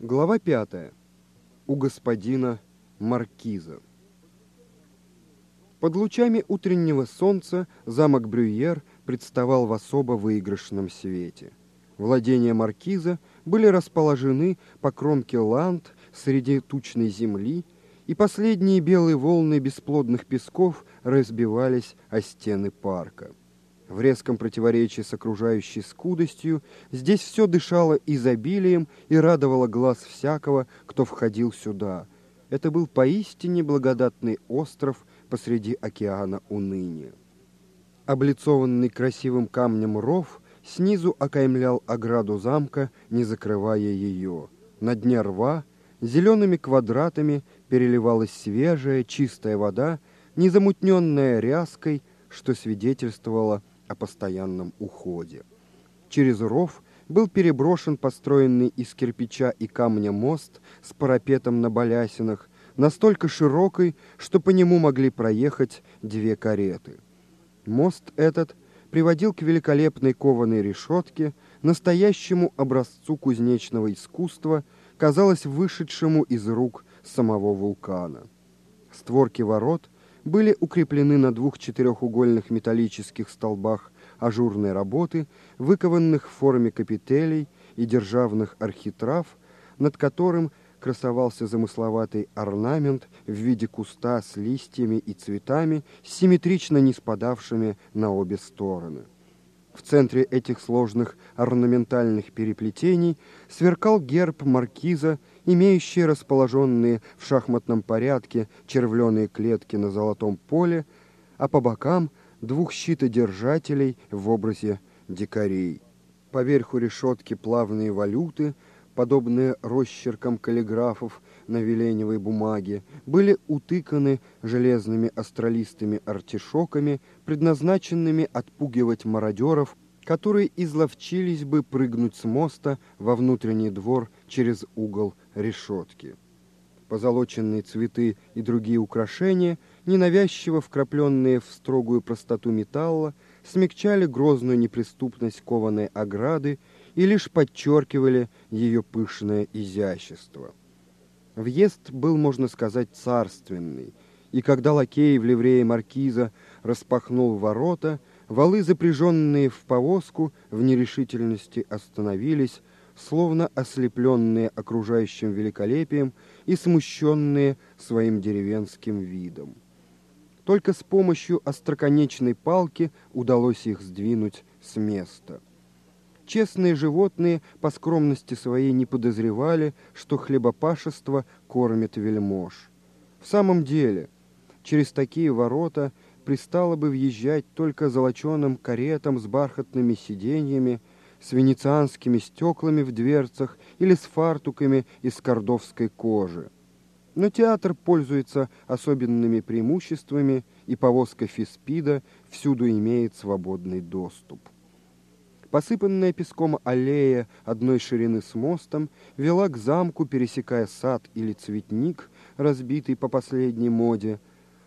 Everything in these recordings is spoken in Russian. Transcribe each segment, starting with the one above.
Глава пятая. У господина Маркиза. Под лучами утреннего солнца замок Брюер представал в особо выигрышном свете. Владения Маркиза были расположены по кромке ланд среди тучной земли, и последние белые волны бесплодных песков разбивались о стены парка. В резком противоречии с окружающей скудостью здесь все дышало изобилием и радовало глаз всякого, кто входил сюда. Это был поистине благодатный остров посреди океана уныния. Облицованный красивым камнем ров снизу окаймлял ограду замка, не закрывая ее. На дне рва зелеными квадратами переливалась свежая, чистая вода, незамутненная ряской, что свидетельствовало о постоянном уходе. Через ров был переброшен построенный из кирпича и камня мост с парапетом на балясинах, настолько широкий, что по нему могли проехать две кареты. Мост этот приводил к великолепной кованой решетке, настоящему образцу кузнечного искусства, казалось вышедшему из рук самого вулкана. Створки ворот были укреплены на двух четырехугольных металлических столбах ажурной работы, выкованных в форме капителей и державных архитрав, над которым красовался замысловатый орнамент в виде куста с листьями и цветами, симметрично не спадавшими на обе стороны. В центре этих сложных орнаментальных переплетений сверкал герб маркиза, имеющий расположенные в шахматном порядке червленые клетки на золотом поле, а по бокам двух щитодержателей в образе дикарей. Поверху решетки плавные валюты, подобные росчеркам каллиграфов на веленевой бумаге, были утыканы железными астролистыми артишоками, предназначенными отпугивать мародеров, которые изловчились бы прыгнуть с моста во внутренний двор через угол решетки. Позолоченные цветы и другие украшения, ненавязчиво вкрапленные в строгую простоту металла, смягчали грозную неприступность кованой ограды и лишь подчеркивали ее пышное изящество. Въезд был, можно сказать, царственный, и когда лакей в ливрее маркиза распахнул ворота, валы, запряженные в повозку, в нерешительности остановились, словно ослепленные окружающим великолепием и смущенные своим деревенским видом. Только с помощью остроконечной палки удалось их сдвинуть с места. Честные животные по скромности своей не подозревали, что хлебопашество кормит вельмож. В самом деле, через такие ворота пристало бы въезжать только золоченым каретам с бархатными сиденьями, с венецианскими стеклами в дверцах или с фартуками из кордовской кожи. Но театр пользуется особенными преимуществами, и повозка Фиспида всюду имеет свободный доступ. Посыпанная песком аллея одной ширины с мостом вела к замку, пересекая сад или цветник, разбитый по последней моде.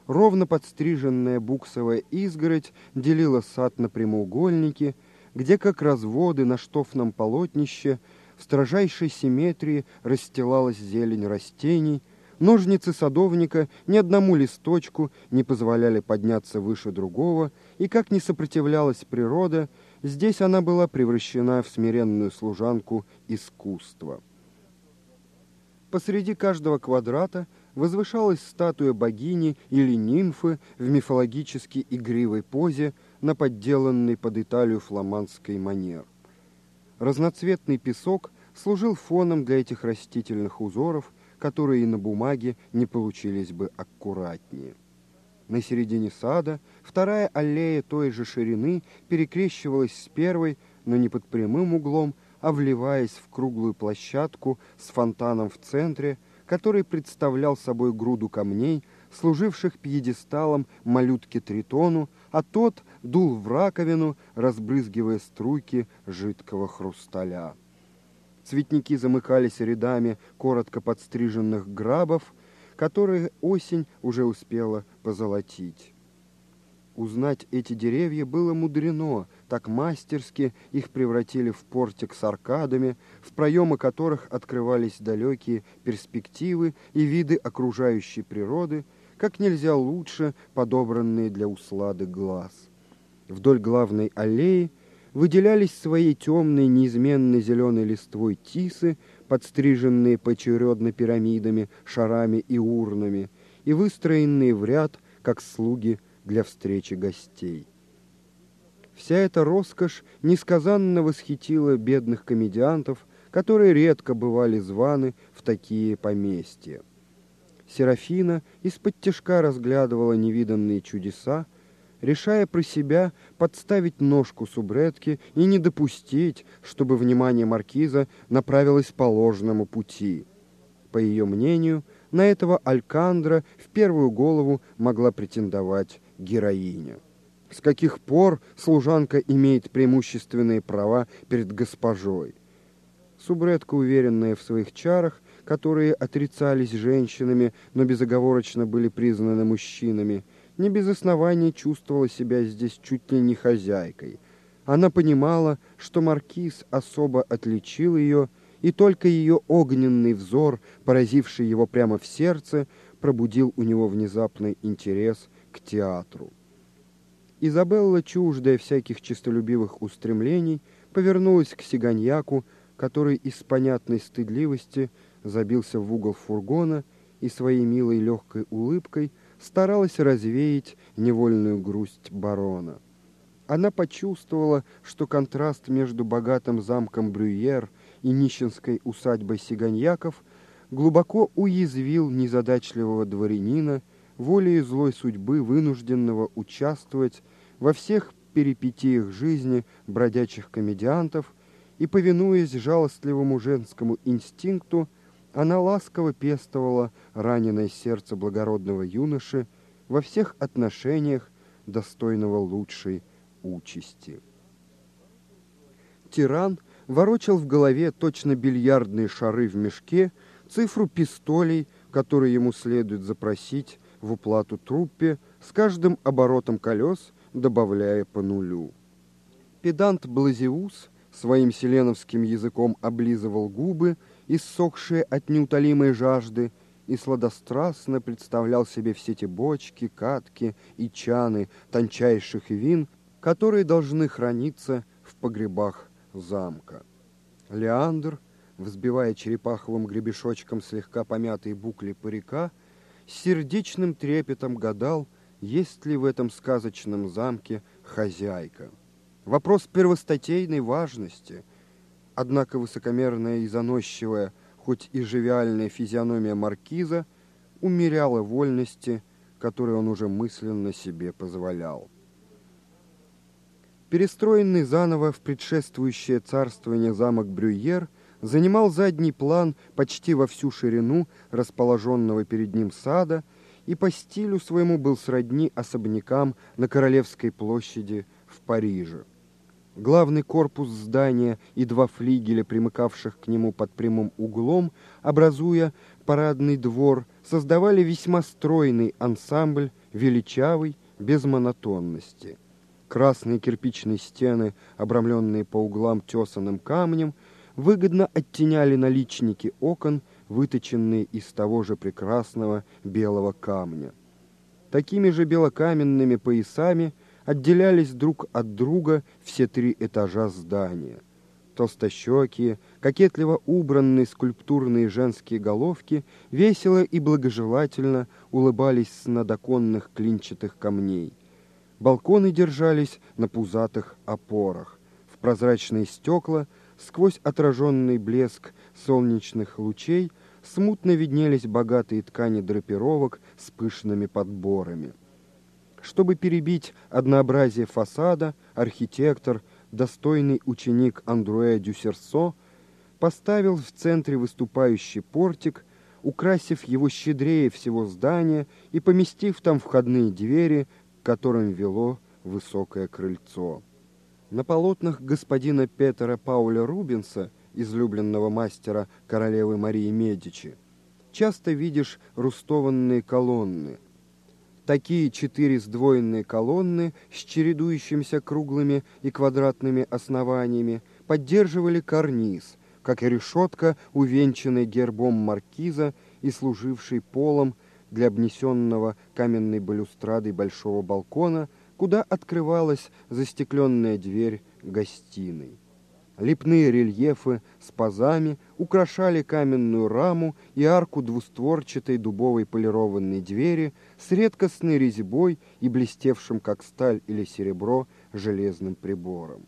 Ровно подстриженная буксовая изгородь делила сад на прямоугольники – где, как разводы на штофном полотнище, в строжайшей симметрии расстилалась зелень растений, ножницы садовника ни одному листочку не позволяли подняться выше другого, и как не сопротивлялась природа, здесь она была превращена в смиренную служанку искусства. Посреди каждого квадрата возвышалась статуя богини или нимфы в мифологически игривой позе, на подделанный под Италию фламандской манер. Разноцветный песок служил фоном для этих растительных узоров, которые на бумаге не получились бы аккуратнее. На середине сада вторая аллея той же ширины перекрещивалась с первой, но не под прямым углом, а вливаясь в круглую площадку с фонтаном в центре, который представлял собой груду камней, служивших пьедесталом малютке Тритону, а тот дул в раковину, разбрызгивая струйки жидкого хрусталя. Цветники замыкались рядами коротко подстриженных грабов, которые осень уже успела позолотить. Узнать эти деревья было мудрено, так мастерски их превратили в портик с аркадами, в проемы которых открывались далекие перспективы и виды окружающей природы, как нельзя лучше подобранные для услады глаз. Вдоль главной аллеи выделялись своей темной, неизменно зеленой листвой тисы, подстриженные поочередно пирамидами, шарами и урнами, и выстроенные в ряд, как слуги для встречи гостей. Вся эта роскошь несказанно восхитила бедных комедиантов, которые редко бывали званы в такие поместья. Серафина из-под тяжка разглядывала невиданные чудеса, решая про себя подставить ножку субретки и не допустить, чтобы внимание маркиза направилось по ложному пути. По ее мнению, на этого Алькандра в первую голову могла претендовать героиня. С каких пор служанка имеет преимущественные права перед госпожой? Субретка, уверенная в своих чарах, которые отрицались женщинами, но безоговорочно были признаны мужчинами, не без оснований чувствовала себя здесь чуть ли не хозяйкой. Она понимала, что маркиз особо отличил ее, и только ее огненный взор, поразивший его прямо в сердце, пробудил у него внезапный интерес к театру. Изабелла, чуждая всяких честолюбивых устремлений, повернулась к сиганьяку, который из понятной стыдливости забился в угол фургона и своей милой легкой улыбкой старалась развеять невольную грусть барона. Она почувствовала, что контраст между богатым замком Брюер и нищенской усадьбой Сиганьяков глубоко уязвил незадачливого дворянина, волей злой судьбы, вынужденного участвовать во всех перипетиях жизни бродячих комедиантов, и, повинуясь жалостливому женскому инстинкту, она ласково пестовала раненое сердце благородного юноши во всех отношениях достойного лучшей участи. Тиран ворочал в голове точно бильярдные шары в мешке, цифру пистолей, которые ему следует запросить в уплату труппе, с каждым оборотом колес добавляя по нулю. Педант Блазиус своим селеновским языком облизывал губы, иссохшие от неутолимой жажды, и сладострастно представлял себе все те бочки, катки и чаны тончайших вин, которые должны храниться в погребах замка. Леандр, взбивая черепаховым гребешочком слегка помятые букли парика, сердечным трепетом гадал, есть ли в этом сказочном замке хозяйка. Вопрос первостатейной важности, однако высокомерная и заносчивая, хоть и живиальная физиономия маркиза умеряла вольности, которые он уже мысленно себе позволял. Перестроенный заново в предшествующее царствование замок Брюер занимал задний план почти во всю ширину расположенного перед ним сада и по стилю своему был сродни особнякам на Королевской площади в Париже. Главный корпус здания и два флигеля, примыкавших к нему под прямым углом, образуя парадный двор, создавали весьма стройный ансамбль, величавый, без монотонности – Красные кирпичные стены, обрамленные по углам тесаным камнем, выгодно оттеняли наличники окон, выточенные из того же прекрасного белого камня. Такими же белокаменными поясами отделялись друг от друга все три этажа здания. Толстощекие, кокетливо убранные скульптурные женские головки весело и благожелательно улыбались с надоконных клинчатых камней – Балконы держались на пузатых опорах. В прозрачные стекла, сквозь отраженный блеск солнечных лучей, смутно виднелись богатые ткани драпировок с пышными подборами. Чтобы перебить однообразие фасада, архитектор, достойный ученик Андруэ Дюсерсо, поставил в центре выступающий портик, украсив его щедрее всего здания и поместив там входные двери которым вело высокое крыльцо. На полотнах господина Петера Пауля Рубенса, излюбленного мастера королевы Марии Медичи, часто видишь рустованные колонны. Такие четыре сдвоенные колонны с чередующимися круглыми и квадратными основаниями поддерживали карниз, как и решетка, увенчанная гербом маркиза и служивший полом для обнесенного каменной балюстрадой большого балкона, куда открывалась застекленная дверь гостиной. Лепные рельефы с пазами украшали каменную раму и арку двустворчатой дубовой полированной двери с редкостной резьбой и блестевшим, как сталь или серебро, железным прибором.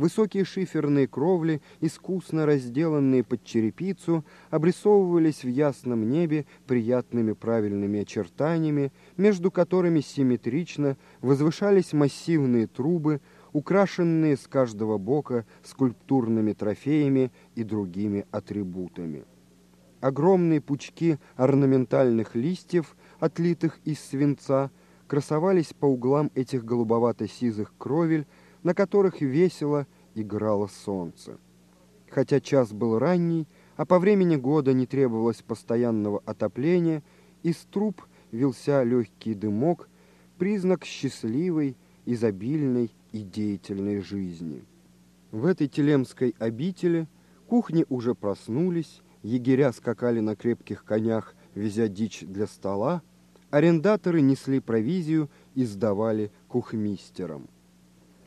Высокие шиферные кровли, искусно разделанные под черепицу, обрисовывались в ясном небе приятными правильными очертаниями, между которыми симметрично возвышались массивные трубы, украшенные с каждого бока скульптурными трофеями и другими атрибутами. Огромные пучки орнаментальных листьев, отлитых из свинца, красовались по углам этих голубовато-сизых кровель, на которых весело играло солнце. Хотя час был ранний, а по времени года не требовалось постоянного отопления, из труб вился легкий дымок, признак счастливой, изобильной и деятельной жизни. В этой телемской обители кухни уже проснулись, егеря скакали на крепких конях, везя дичь для стола, арендаторы несли провизию и сдавали кухмистерам.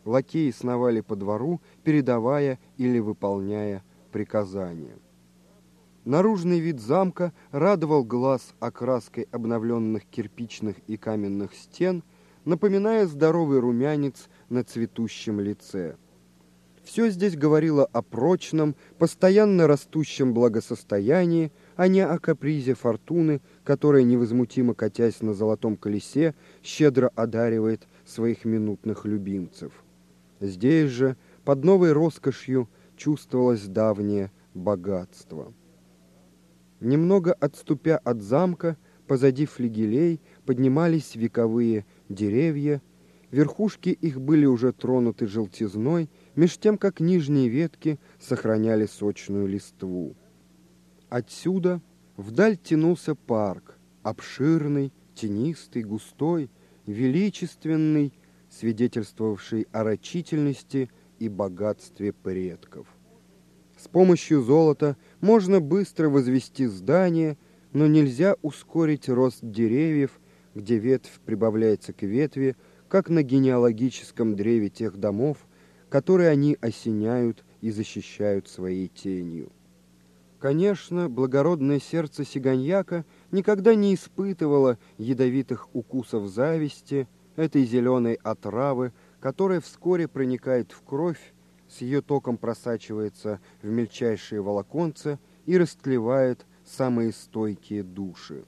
Лакеи сновали по двору, передавая или выполняя приказания. Наружный вид замка радовал глаз окраской обновленных кирпичных и каменных стен, напоминая здоровый румянец на цветущем лице. Все здесь говорило о прочном, постоянно растущем благосостоянии, а не о капризе фортуны, которая, невозмутимо катясь на золотом колесе, щедро одаривает своих минутных любимцев. Здесь же, под новой роскошью, чувствовалось давнее богатство. Немного отступя от замка, позади флигелей поднимались вековые деревья, верхушки их были уже тронуты желтизной, меж тем, как нижние ветки сохраняли сочную листву. Отсюда вдаль тянулся парк, обширный, тенистый, густой, величественный, свидетельствовавший о рачительности и богатстве предков. С помощью золота можно быстро возвести здание, но нельзя ускорить рост деревьев, где ветвь прибавляется к ветви, как на генеалогическом древе тех домов, которые они осеняют и защищают своей тенью. Конечно, благородное сердце сиганьяка никогда не испытывало ядовитых укусов зависти, этой зеленой отравы, которая вскоре проникает в кровь, с ее током просачивается в мельчайшие волоконца и растлевает самые стойкие души.